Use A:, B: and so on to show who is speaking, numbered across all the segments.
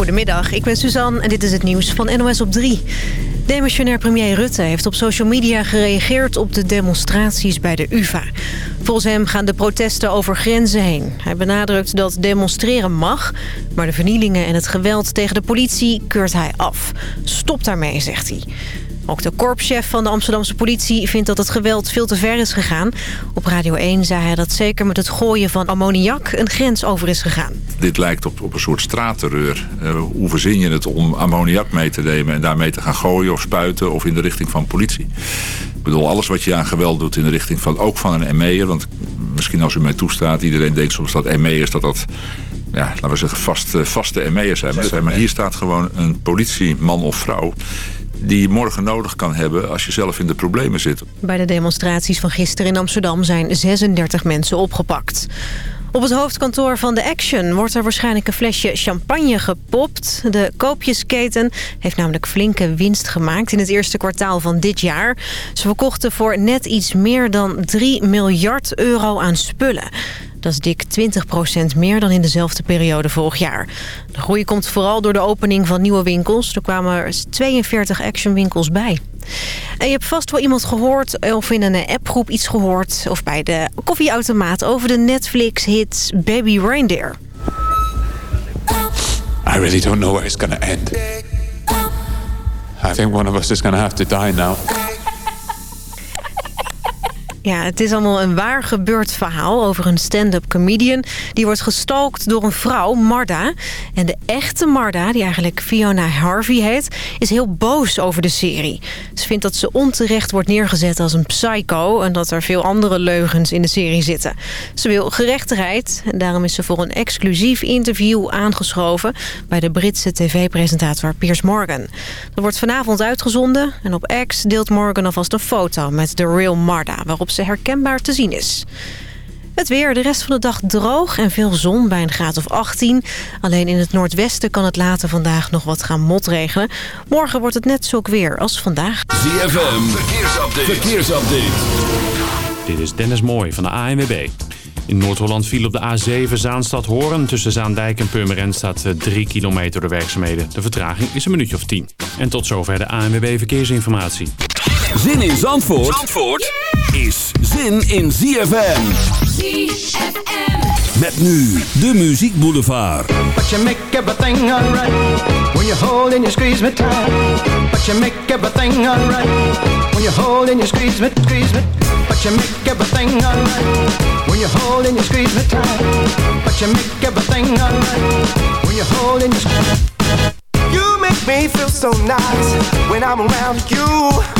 A: Goedemiddag, ik ben Suzanne en dit is het nieuws van NOS op 3. Demissionair premier Rutte heeft op social media gereageerd op de demonstraties bij de UvA. Volgens hem gaan de protesten over grenzen heen. Hij benadrukt dat demonstreren mag, maar de vernielingen en het geweld tegen de politie keurt hij af. Stop daarmee, zegt hij. Ook de korpschef van de Amsterdamse politie vindt dat het geweld veel te ver is gegaan. Op Radio 1 zei hij dat zeker met het gooien van ammoniak een grens over is gegaan.
B: Dit lijkt op, op een soort straatterreur. Uh, hoe verzin je het om ammoniak mee te nemen en daarmee te gaan gooien of spuiten of in de richting van politie? Ik bedoel, alles wat je aan geweld doet in de richting van ook van een ME'er. Want misschien als u mij toestaat, iedereen denkt soms dat ME'ers dat dat ja, laten we zeggen, vast, vaste ME'ers zijn. Maar hier staat gewoon een politieman of vrouw die je morgen nodig kan hebben als je zelf in de problemen zit.
A: Bij de demonstraties van gisteren in Amsterdam zijn 36 mensen opgepakt. Op het hoofdkantoor van de Action wordt er waarschijnlijk een flesje champagne gepopt. De koopjesketen heeft namelijk flinke winst gemaakt in het eerste kwartaal van dit jaar. Ze verkochten voor net iets meer dan 3 miljard euro aan spullen. Dat is dik 20% meer dan in dezelfde periode vorig jaar. De groei komt vooral door de opening van nieuwe winkels. Er kwamen er 42 actionwinkels bij. En je hebt vast wel iemand gehoord of in een appgroep iets gehoord... of bij de koffieautomaat over de Netflix-hit Baby Reindeer.
C: I really don't know where it's gonna end. I think one of us is gonna have to die now.
A: Ja, het is allemaal een waar gebeurd verhaal over een stand-up comedian. Die wordt gestalkt door een vrouw, Marda. En de echte Marda, die eigenlijk Fiona Harvey heet... is heel boos over de serie. Ze vindt dat ze onterecht wordt neergezet als een psycho... en dat er veel andere leugens in de serie zitten. Ze wil gerechtigheid en daarom is ze voor een exclusief interview aangeschoven... bij de Britse tv-presentator Piers Morgan. Dat wordt vanavond uitgezonden en op X deelt Morgan alvast een foto met de real Marda... waarop ze herkenbaar te zien is. Het weer, de rest van de dag droog en veel zon bij een graad of 18. Alleen in het noordwesten kan het later vandaag nog wat gaan motregenen. Morgen wordt het net zo weer als vandaag.
D: ZFM, verkeersupdate. verkeersupdate.
E: Dit is Dennis Mooij van de ANWB. In Noord-Holland viel op de A7 Zaanstad-Horen. Tussen Zaandijk en Purmerend staat 3 kilometer de werkzaamheden. De vertraging is een minuutje of 10. En tot zover de ANWB Verkeersinformatie.
D: Zin in Zandvoort, Zandvoort is zin in ZFM. ZFM. Met nu de Muziek Boulevard.
F: But you make everything alright. When you hold and you squeeze me tight. But you make everything alright. When you hold and you squeeze me, squeeze me. But you make everything alright. When you hold and you squeeze me tight. But you make everything alright. When you hold and you squeeze me. You make me feel so nice when I'm around you.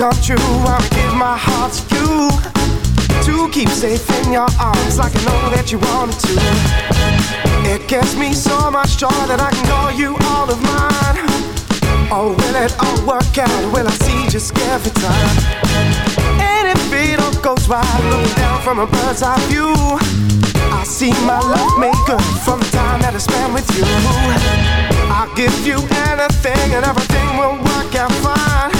F: come true. I'll give my heart to you to keep safe in your arms, like I know that you wanted to. It gives me so much joy that I can call you all of mine. Oh, will it all work out? Will I see just every time? And if it all goes right, looking down from a bird's eye view, I see my love maker from the time that I spent with you. I'll give you anything, and everything will work out fine.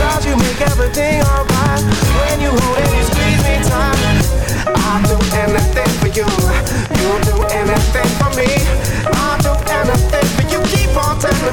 G: Cause you make everything alright When you hold and you squeeze me tight I'll do anything for you. You'll do anything for me. I'll do anything for you. Keep on telling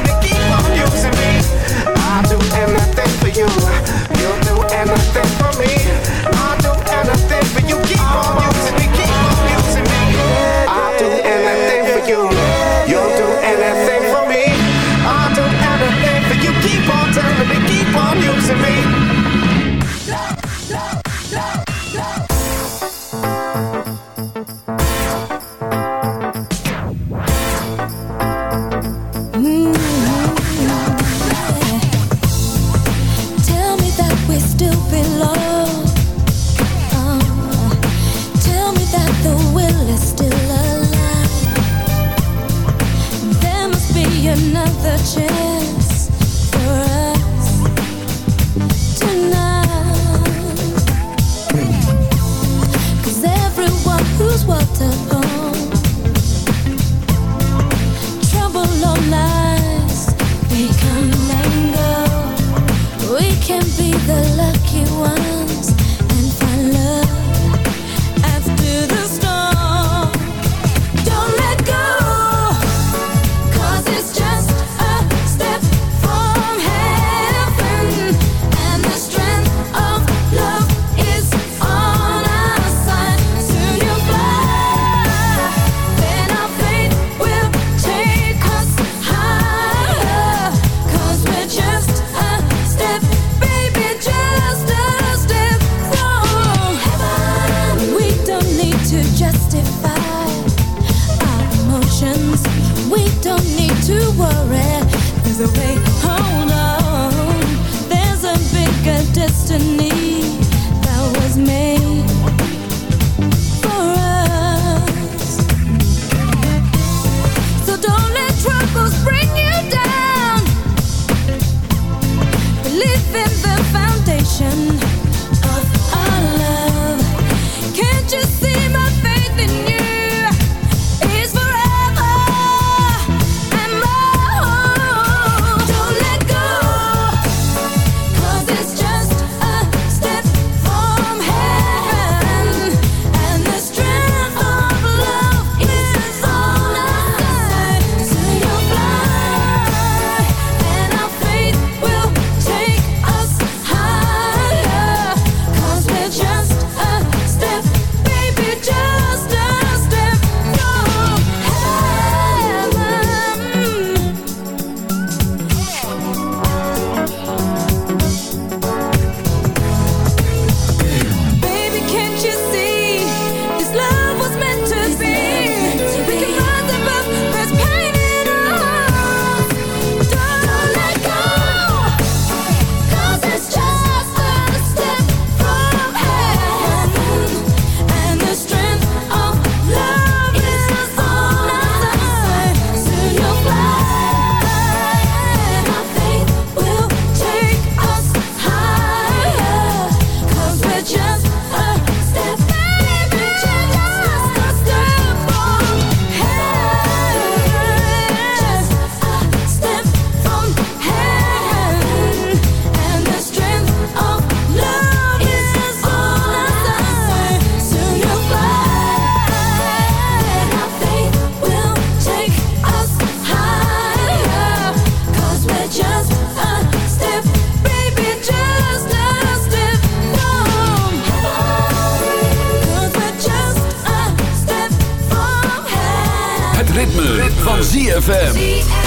H: Hij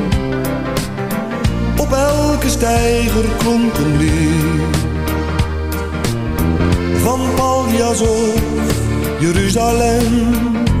I: Elke steiger klonk een lied. Van Paljas of Jeruzalem.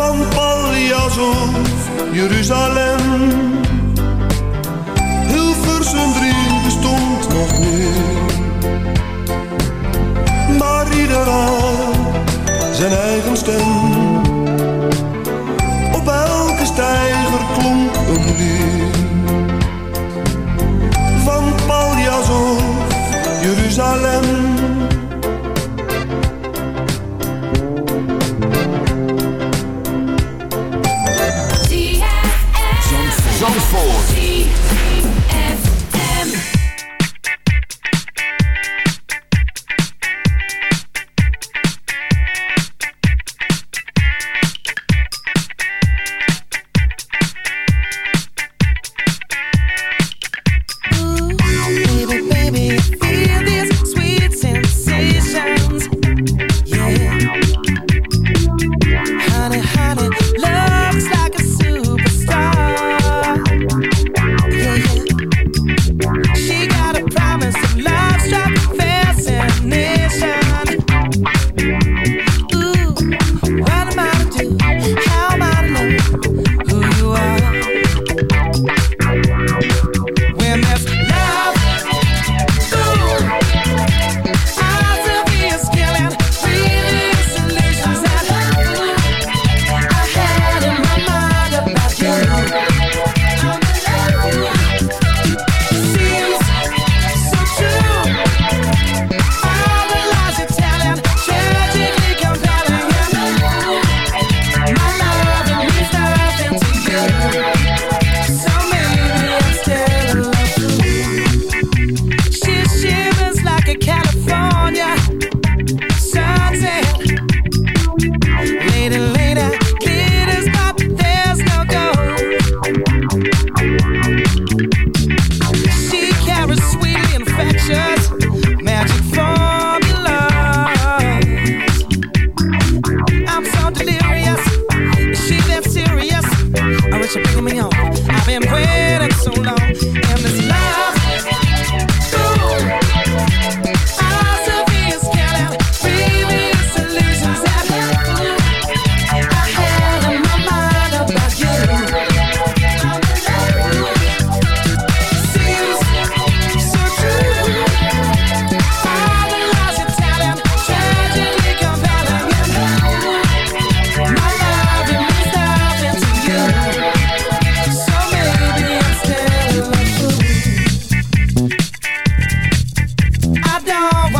I: Van Paljas of Jeruzalem. Hilversum 3 bestond nog niet. Maar ieder had zijn eigen stem
D: Zandvoort.
H: down.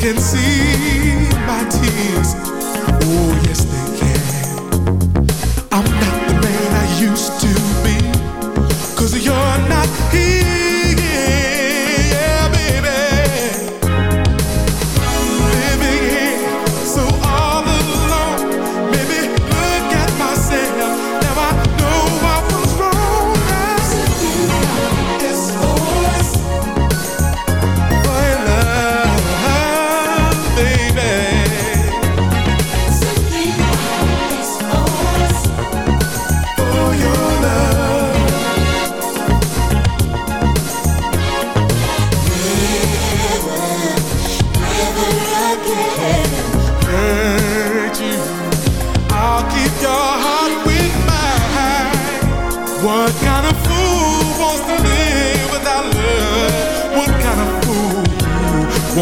H: can see my tears. Oh, yes,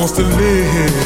H: wants to
J: live.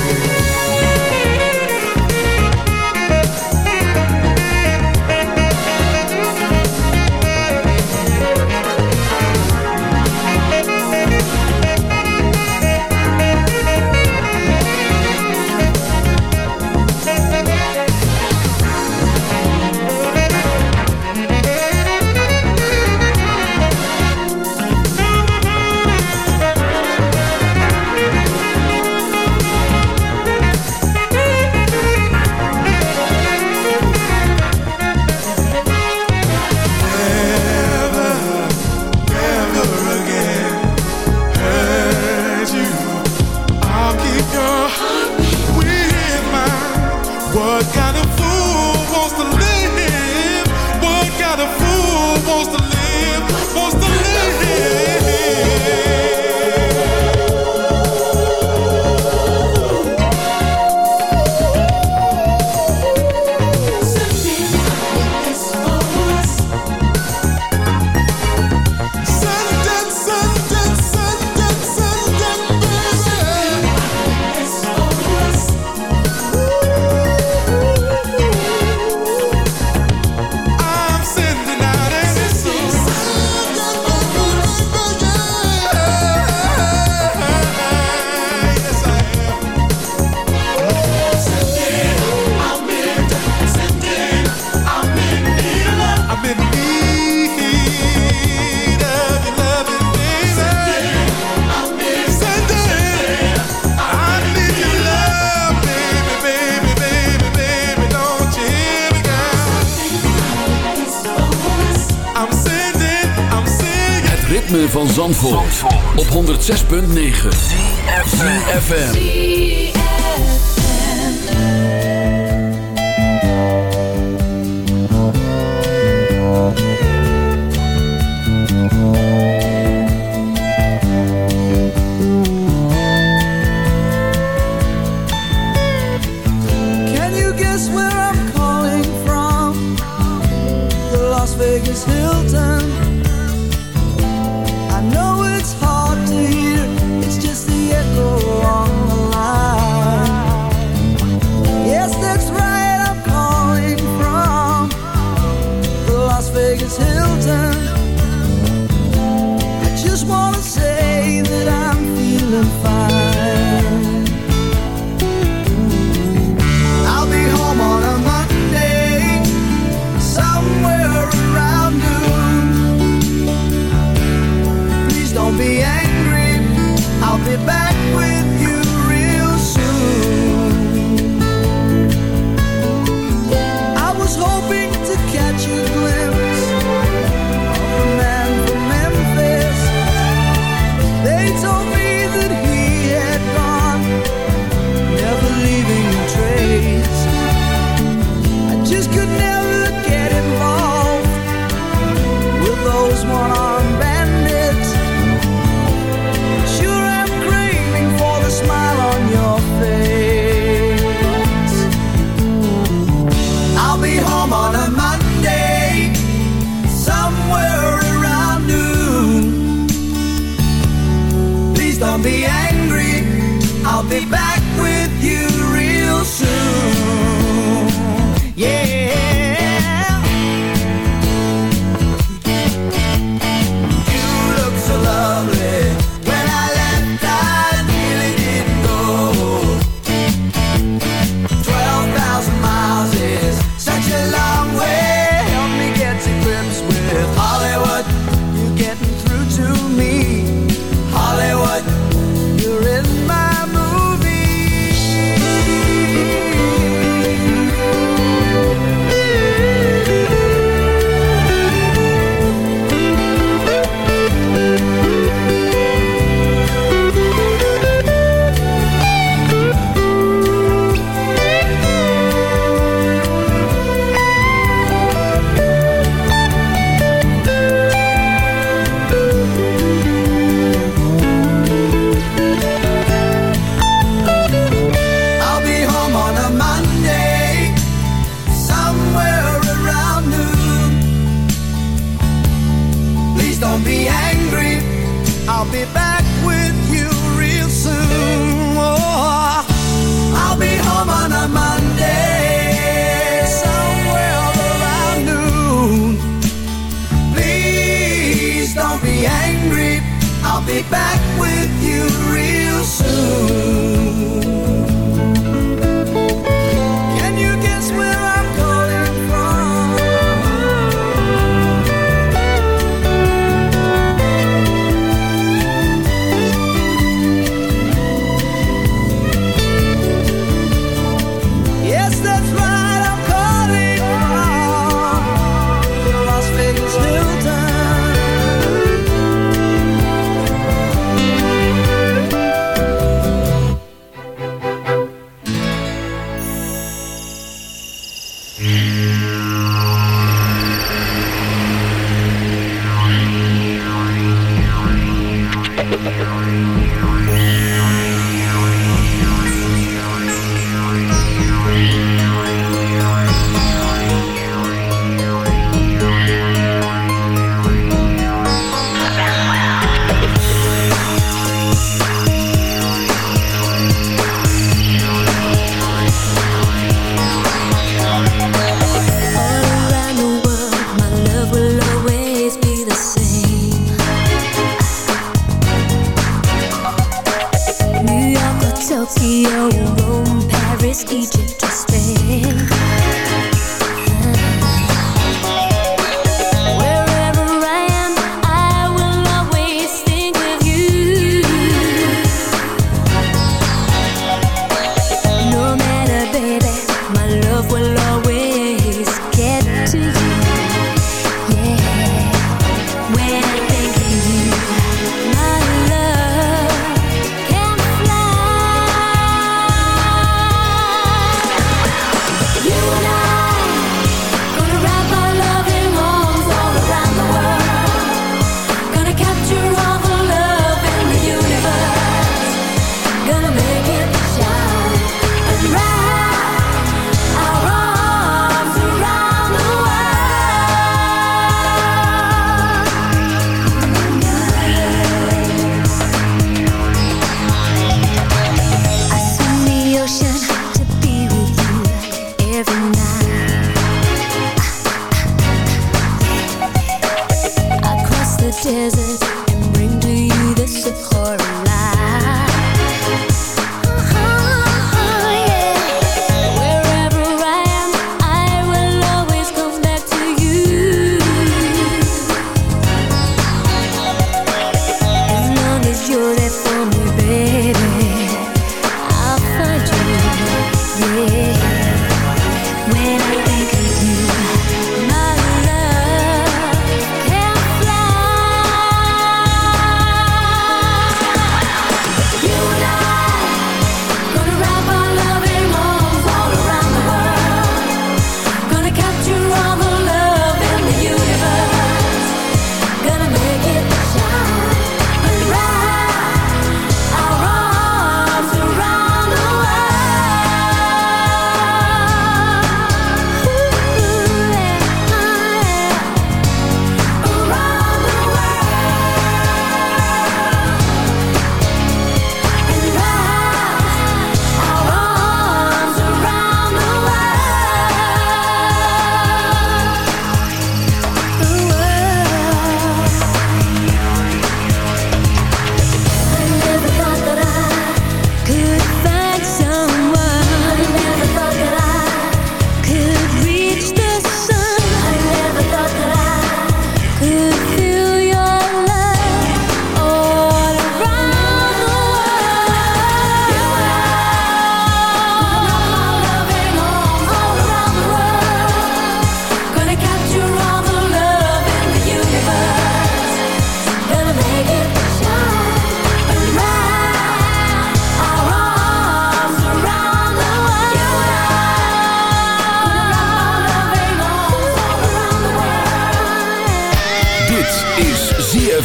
J: When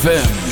J: ZFM.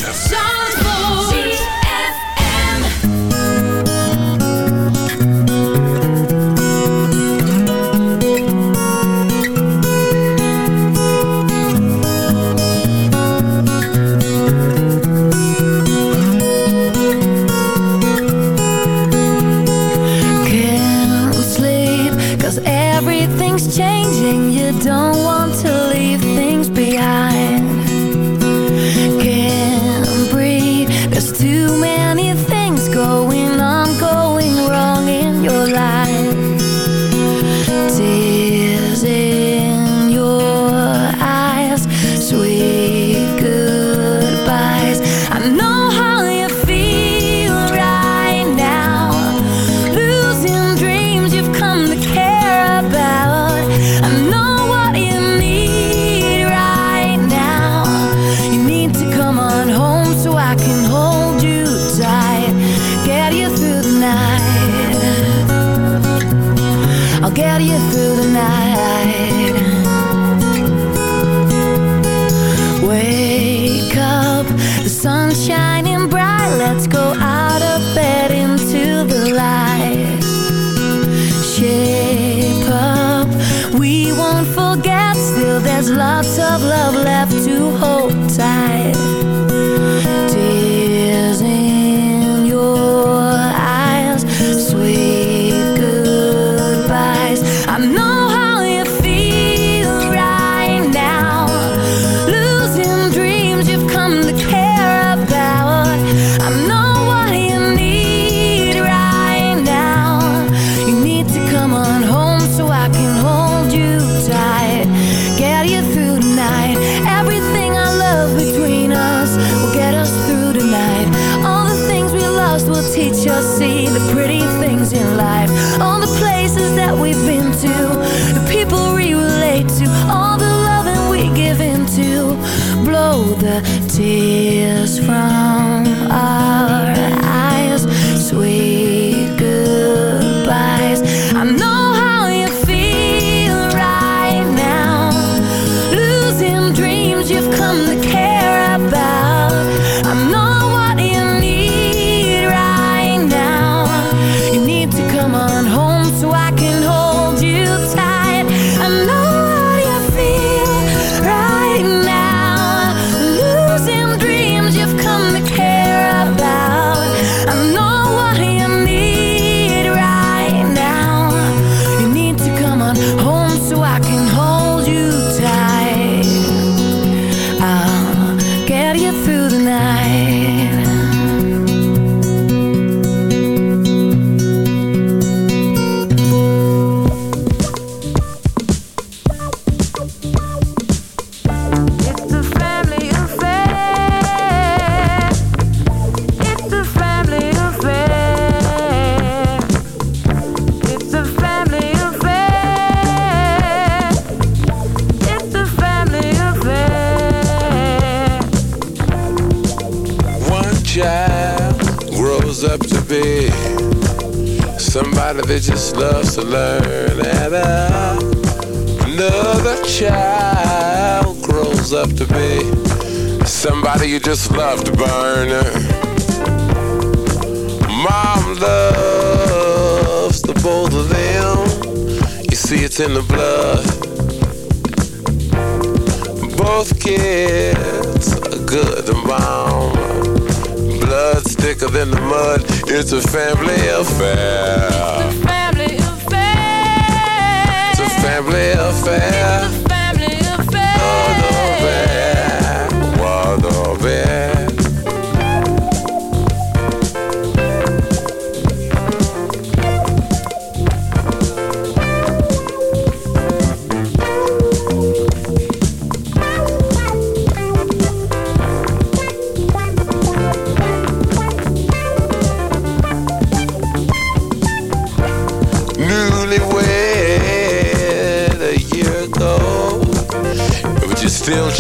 K: other child grows up to be somebody you just love to burn. Mom loves the both of them. You see, it's in the blood. Both kids are good and bomb. Blood's thicker than the mud. It's a family affair
J: family affair.
K: The family affair. Oh, the family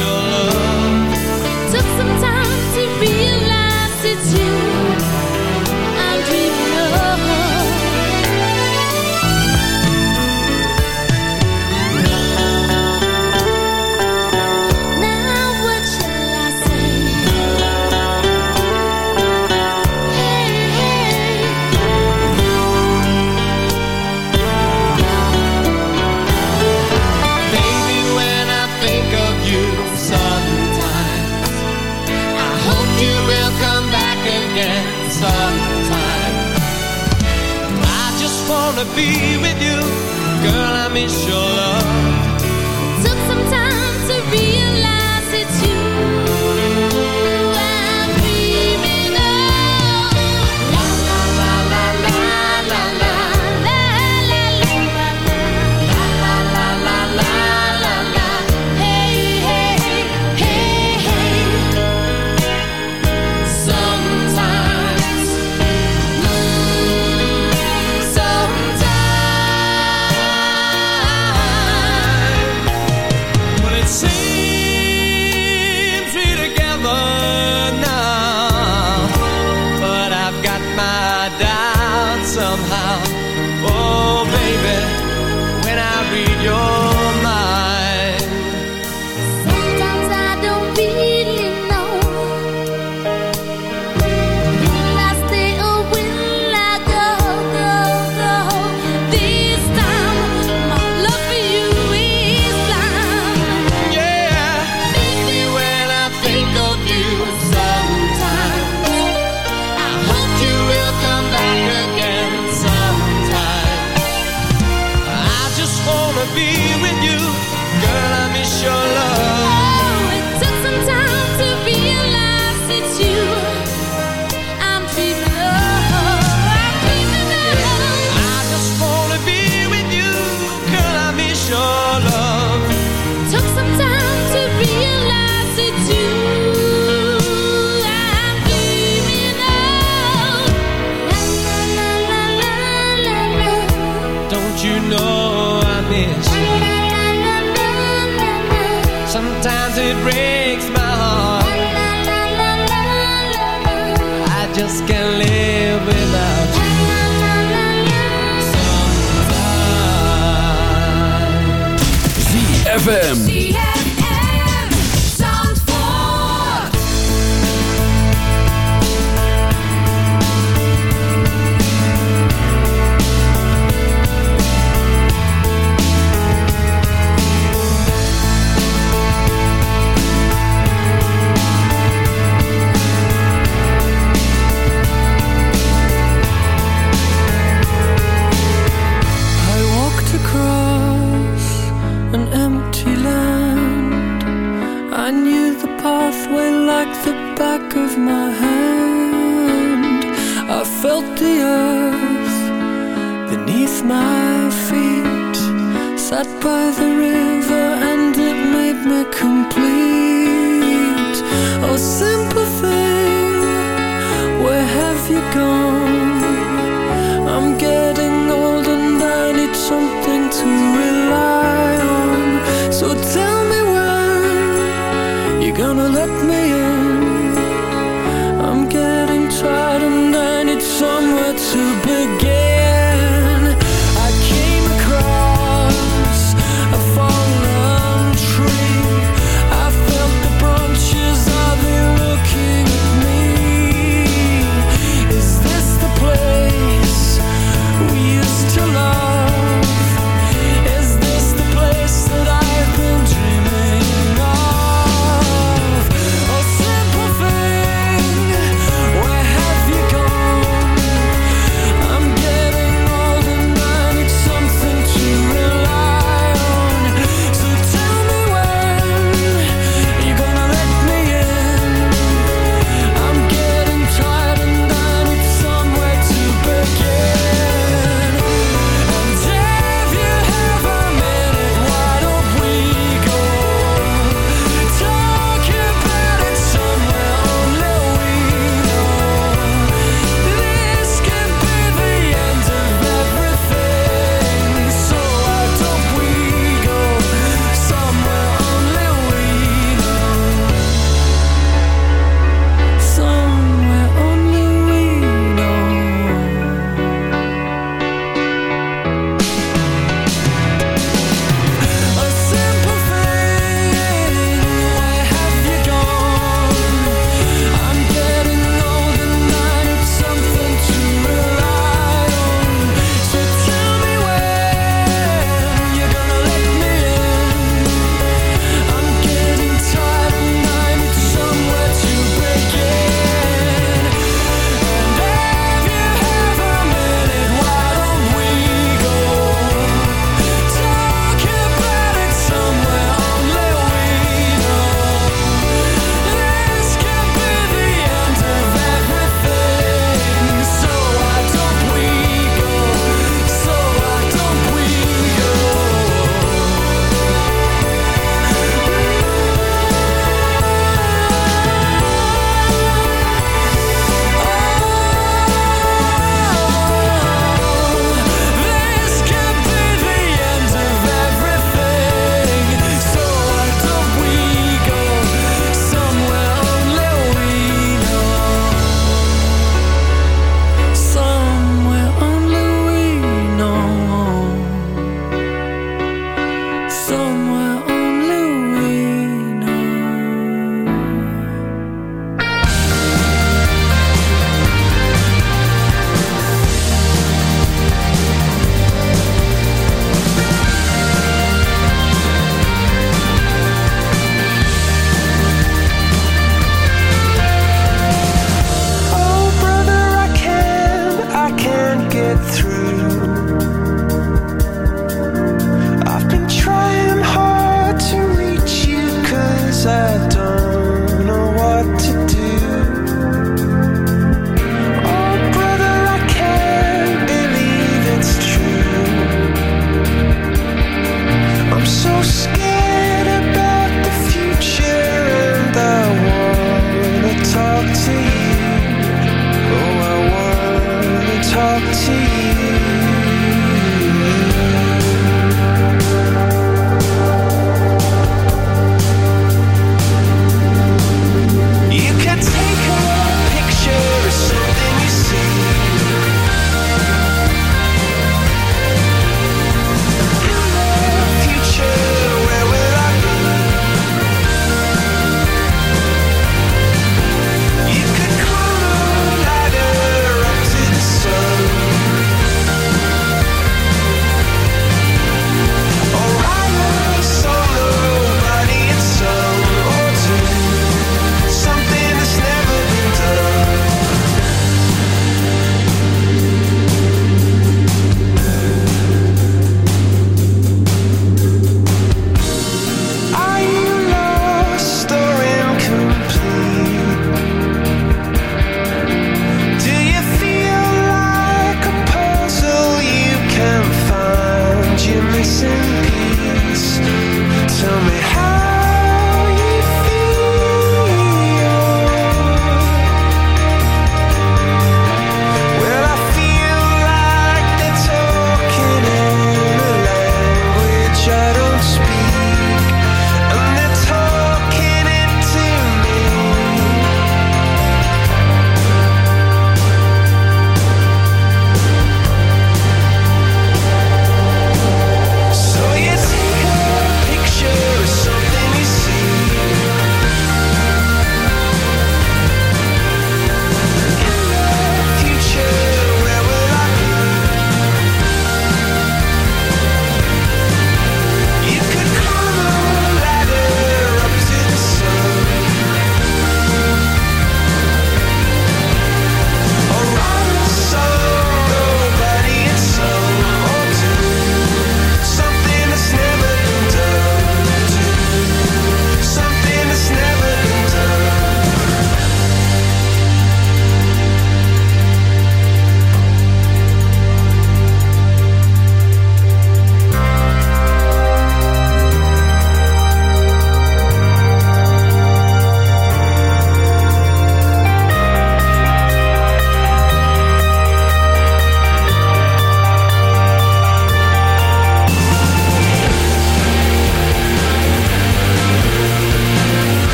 L: your love.
M: Took some time to realize it's you.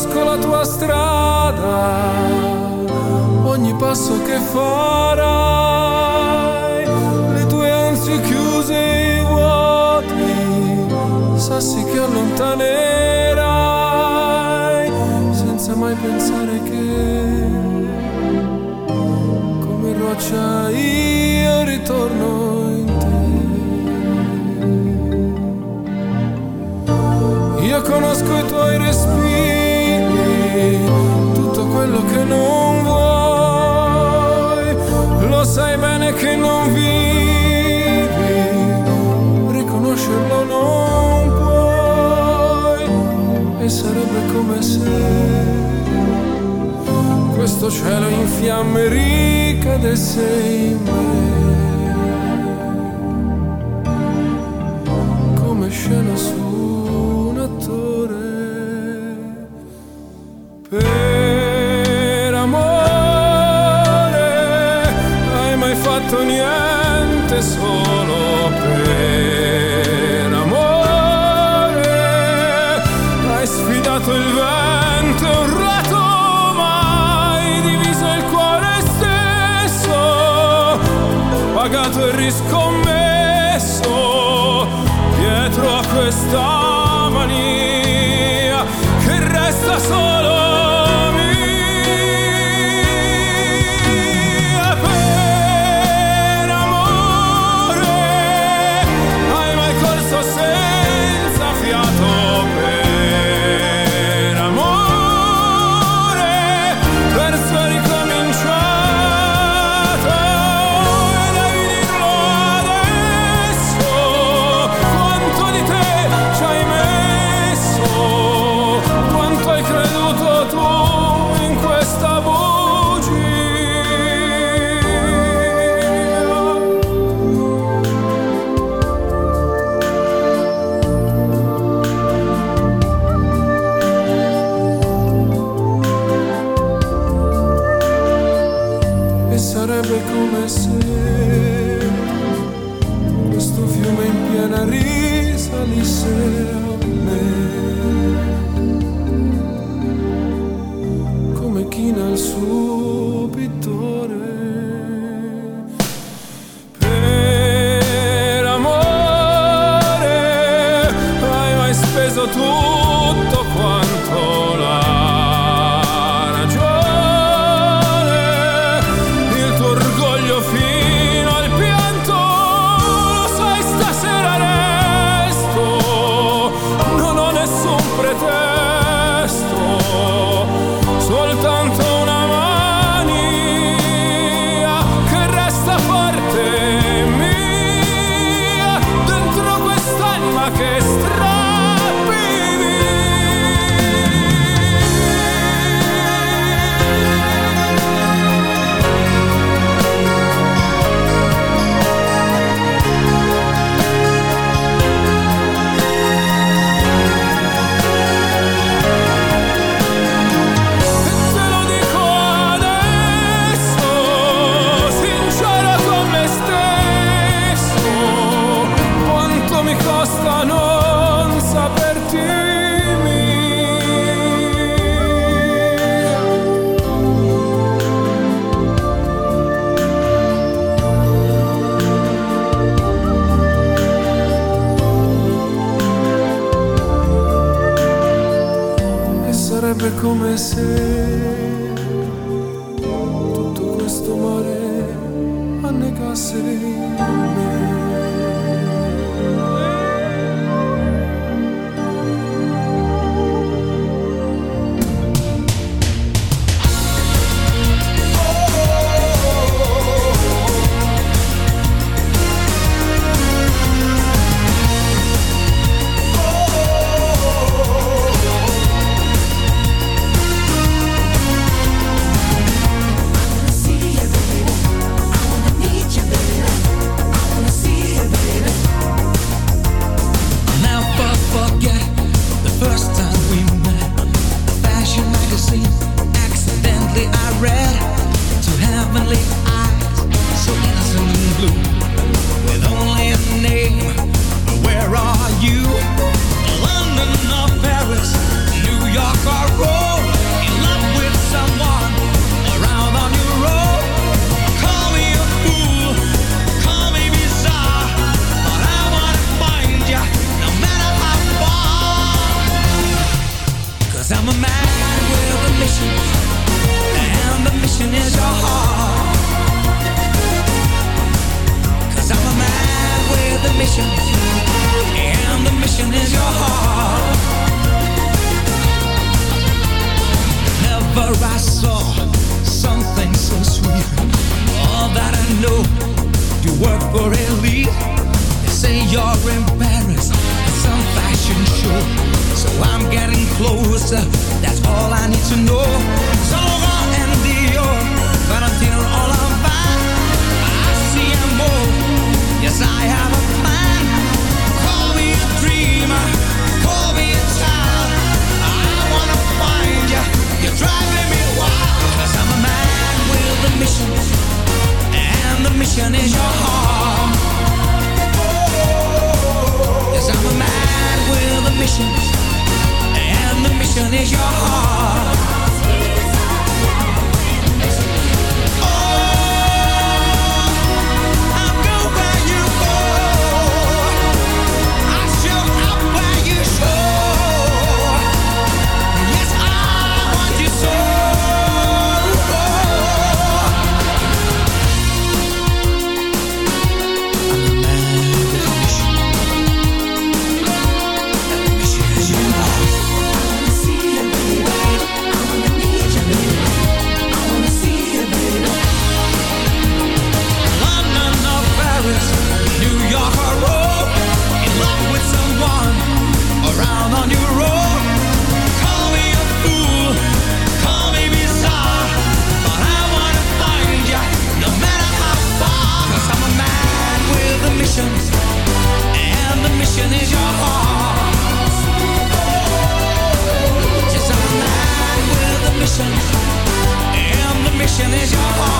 M: conosco la
L: tua strada, ogni passo che farai, le tue ansie chiuse e i
G: vuoti,
N: sassi che allontanerai. come se Questo cielo in fiamme ricadesse in me.
M: comecei. You work for elite. They say you're embarrassed at some fashion
O: show. So I'm getting
P: closer. That's all I need to know. Zara and Dior, Valentino, all of that. I see them more. Yes, I have And the mission is your heart. your heart